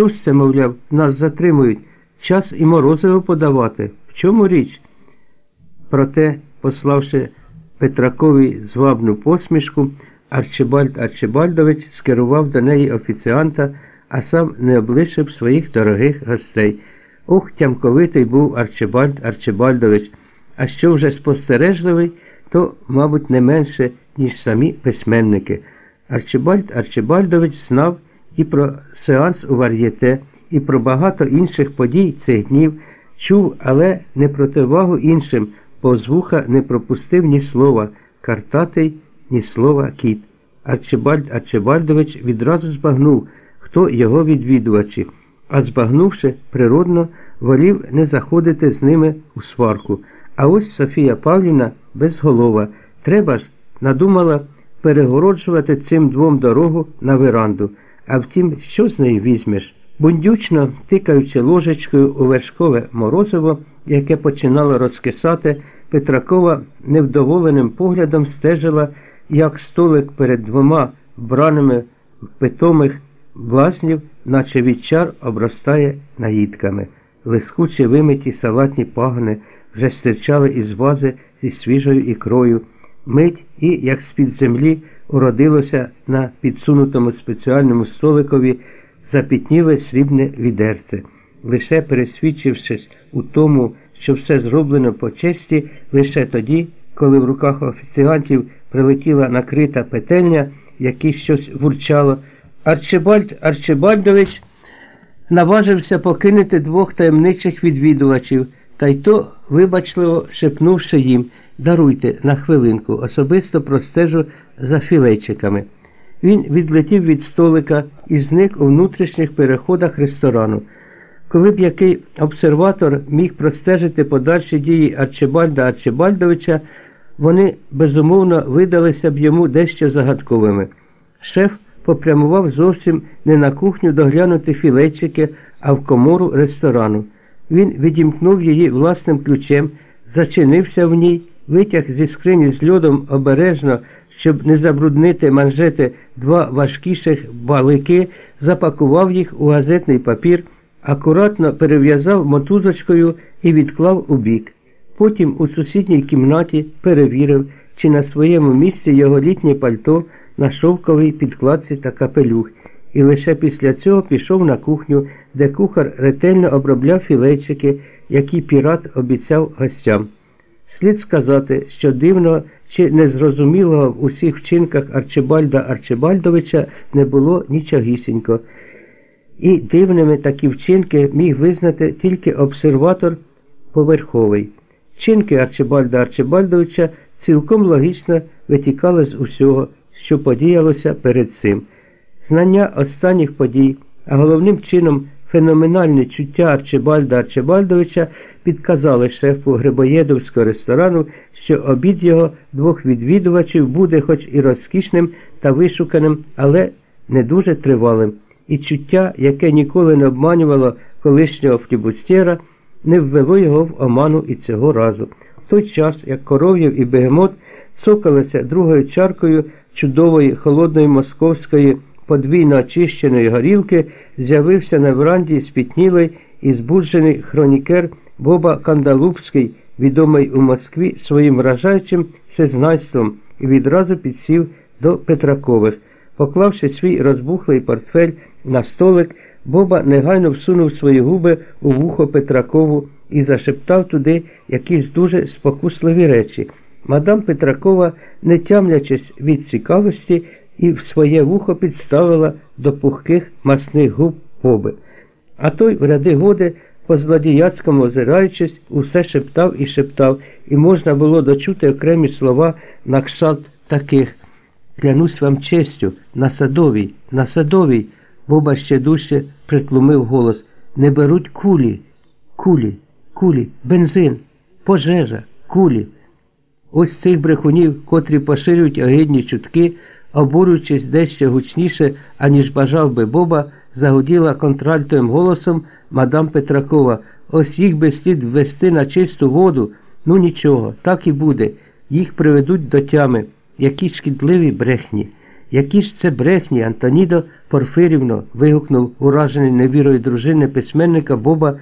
Що ж це, мовляв, нас затримують? Час і морозиво подавати. В чому річ? Проте, пославши Петракові звабну посмішку, Арчибальд Арчибальдович скерував до неї офіціанта, а сам не облишив своїх дорогих гостей. Ох, тямковитий був Арчибальд Арчибальдович, а що вже спостережливий, то, мабуть, не менше, ніж самі письменники. Арчибальд Арчибальдович знав і про сеанс у вар'єте, і про багато інших подій цих днів, чув, але не противагу іншим, бо з вуха не пропустив ні слова картатий, ні слова кіт. Арчибальд Арчибальдович відразу збагнув, хто його відвідувачі, а збагнувши, природно, волів не заходити з ними у сварку. А ось Софія Павлівна безголова. Треба ж, надумала перегороджувати цим двом дорогу на веранду. А втім, що з неї візьмеш? Бундючно, тикаючи ложечкою у вершкове морозиво, яке починало розкисати, Петракова невдоволеним поглядом стежила, як столик перед двома браними питомих блазнів, наче від чар обростає наїдками. Лискучі вимиті салатні пагони вже стирчали із вази зі свіжою ікрою. Мить і, як з-під землі, уродилося на підсунутому спеціальному столикові запітніле срібне відерце. Лише пересвідчившись у тому, що все зроблено по честі, лише тоді, коли в руках офіціантів прилетіла накрита петельня, який щось вурчало, Арчибальд Арчибальдович наважився покинути двох таємничих відвідувачів, та й то, вибачливо шепнувши їм Даруйте на хвилинку, особисто простежу за філейчиками. Він відлетів від столика і зник у внутрішніх переходах ресторану. Коли б який обсерватор міг простежити подальші дії Арчибальда Арчибальдовича, вони безумовно видалися б йому дещо загадковими. Шеф попрямував зовсім не на кухню доглянути філейчики, а в комору ресторану. Він відімкнув її власним ключем, зачинився в ній, витяг зі скрині з льодом обережно, щоб не забруднити манжети два важкіших балики, запакував їх у газетний папір, акуратно перев'язав мотузочкою і відклав у бік. Потім у сусідній кімнаті перевірив, чи на своєму місці його літнє пальто на шовковій підкладці та капелюх, і лише після цього пішов на кухню, де кухар ретельно обробляв філейчики, які пірат обіцяв гостям. Слід сказати, що дивно чи незрозумілого в усіх вчинках Арчибальда Арчибальдовича не було нічогісінько. І дивними такі вчинки міг визнати тільки обсерватор поверховий. Вчинки Арчибальда Арчибальдовича цілком логічно витікали з усього, що подіялося перед цим. Знання останніх подій, а головним чином феноменальне чуття Арчибальда Арчибальдовича підказали шефу Грибоєдовського ресторану, що обід його двох відвідувачів буде хоч і розкішним та вишуканим, але не дуже тривалим. І чуття, яке ніколи не обманювало колишнього флібустєра, не ввело його в оману і цього разу. В той час, як коров'єв і бегемот цокалися другою чаркою чудової холодної московської подвійно очищеної горілки, з'явився на веранді спітнілий і збуджений хронікер Боба Кандалупський, відомий у Москві своїм вражаючим всезнайством, і відразу підсів до Петракових. Поклавши свій розбухлий портфель на столик, Боба негайно всунув свої губи у вухо Петракову і зашептав туди якісь дуже спокусливі речі. Мадам Петракова, не тямлячись від цікавості, і в своє вухо підставила до пухких масних губ Боби. А той в ряди годи, по злодіяцькому озираючись, усе шептав і шептав, і можна було дочути окремі слова на кшалт таких. Клянусь вам честю, на садовій, на садовій. Боба ще дужче притлумив голос. Не беруть кулі, кулі, кулі, бензин, пожежа, кулі. Ось цих брехунів, котрі поширюють огидні чутки, обурюючись дещо гучніше, аніж бажав би Боба, загуділа контральтовим голосом мадам Петракова. Ось їх би слід ввести на чисту воду. Ну нічого, так і буде. Їх приведуть до тями, які шкідливі брехні. Які ж це брехні, Антонідо Порфирівно, вигукнув уражений невірою дружини письменника Боба